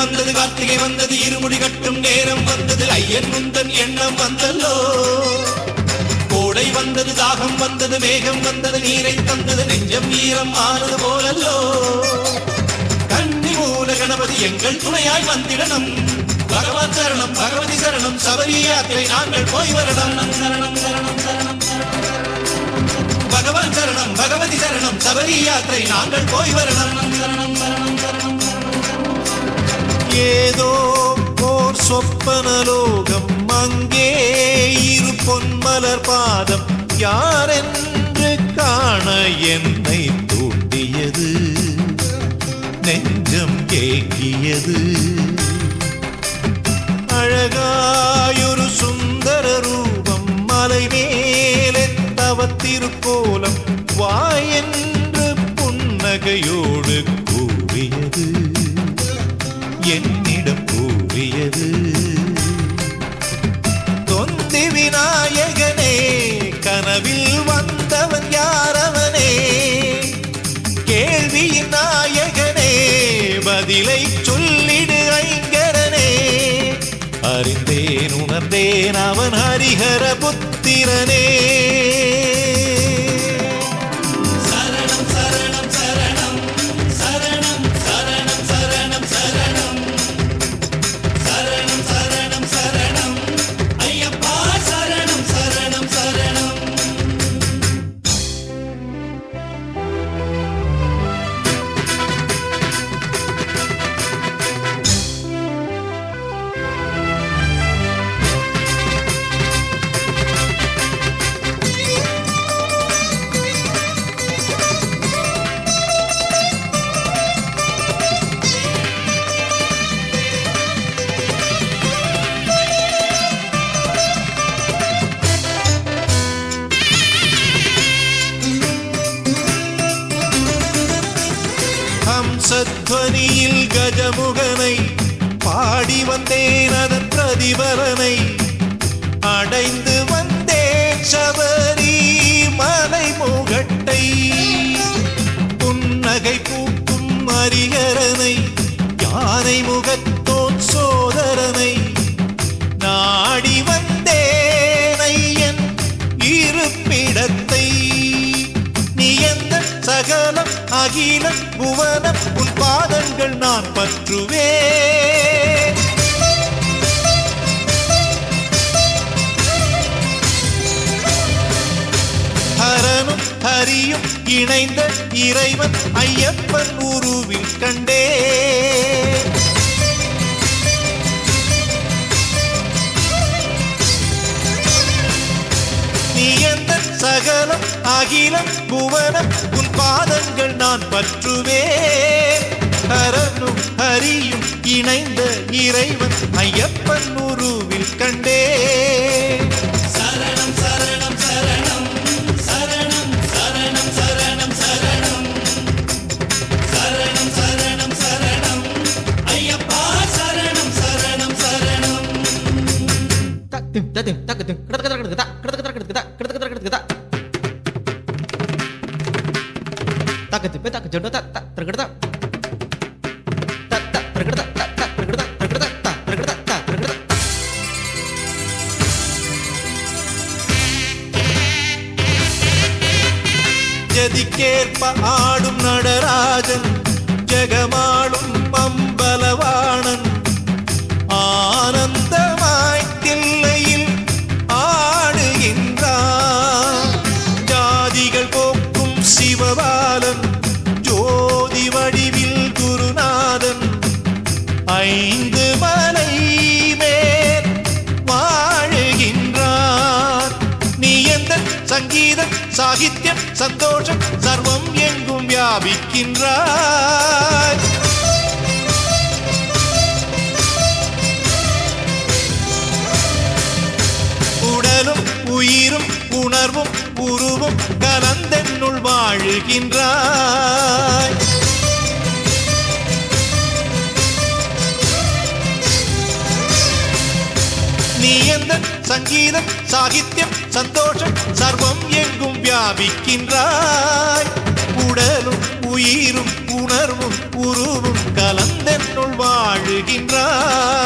வந்தது கார்த்திகை வந்தது இருமுடி கட்டும் நேரம் வந்தது ஐயன் முந்தன் எண்ணம் வந்தல்லோ. கோடை வந்தது தாகம் வந்தது மேகம் வந்தது நீரை தந்தது நெஞ்சம் ஈரம் ஆனது போலல்லோ. கன்னி மூல கணபதி எங்கள் துணையாய் வந்திடணும். பகவான் சரணம் பகவதி சரணம் சபரி யாத்திரை நாங்கள் போய் வரணும் சரணம் சரணம் சரணம் பகவான் சரணம் பகவதி சரணம் சபரி யாத்திரை நாங்கள் போய் வரணும் சரணம் சரணம் சொப்பனலோகம் அங்கே இரு பொன்மலர் பாதம் யாரென்று காண என்னை தூண்டியது? நெஞ்சம் ஏங்கியது. அழகாயொரு சுந்தர ரூபம் மலை மேலே தவத்திருக்கோலம் வாயென்று புன்னகையோ உணர்ந்தேன் அவன் ஹரிஹர புத்திரனே. ஹம்சத்வனியில் கஜமுகனை பாடி வந்தேன் அதன் பிரதிபலனை. அடைந்து வந்தேன் சபரி மலை முகட்டை. புன்னகை பூக்கும் அரிகரனை யானை முகத்தோன் அகிலம் புவனம் உன் பாதங்கள் நான் பற்றுவேன். ஹரனும் ஹரியும் இணைந்த இறைவன் ஐயப்பன் உருவில் கண்டே சகலம் அகிலம் புவனம் உன் பாதங்கள் நான் பற்றுவேன் ஹரனும் ஹரியும் இணைந்த இறைவன் ஐயப்பன் உருவில் கண்டே சரணம் சரணம் சரணம் சரணம் சரணம் சரணம் சரணம் சரணம் சரணம் சரணம் ஐயப்பா சரணம் சரணம் சரணம் கிடக்கு கிடக்கு கிடக்கு கிடக்கு கிடக்கு கிடக்கு கிடக்கு கிடக்கு tak tak tak tak tergerak. tak tak tak tak tak jadi kepa ah. சாகித்யம் சந்தோஷம் சர்வம் எங்கும் வியாபிக்கின்றாய். உடலும் உயிரும் உணர்வும் உருவும் கலந்தென்னுள் வாழுகின்றாய். நீ எந்த சங்கீதம் சாகித்யம் சந்தோஷம் சர்வம் எங்கும் வியாபிக்கின்றாய் உடலும் உயிரும் உணர்வும் உருவும் கலந்தென்னுள் வாழுகின்றாய்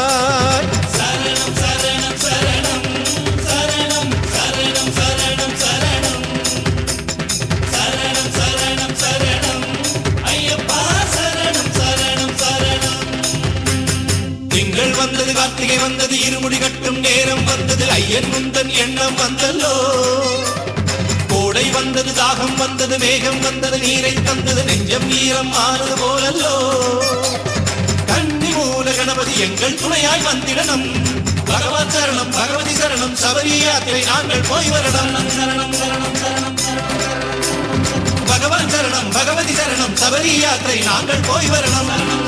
வந்தது வந்தது இருமுடி கட்டும் நேரம் வந்தது ஐயன் முந்தன் எண்ணம் வந்தல்லோ? கோடை வந்தது தாகம் வந்தது மேகம் வந்தது நீரை தந்தது நெஞ்சம் நீரம் ஆனது போலல்லோ? கன்னி மூல கணபதி எங்கள் துணையாய் வந்திடணும். பகவான் சரணம் பகவதி சரணம் சபரி யாத்திரை நாங்கள் போய் வரணும் சரணம் சரணம் சரணம் பகவான் சரணம் பகவதி சரணம் சபரி யாத்திரை நாங்கள் போய் வரணும் சரணம்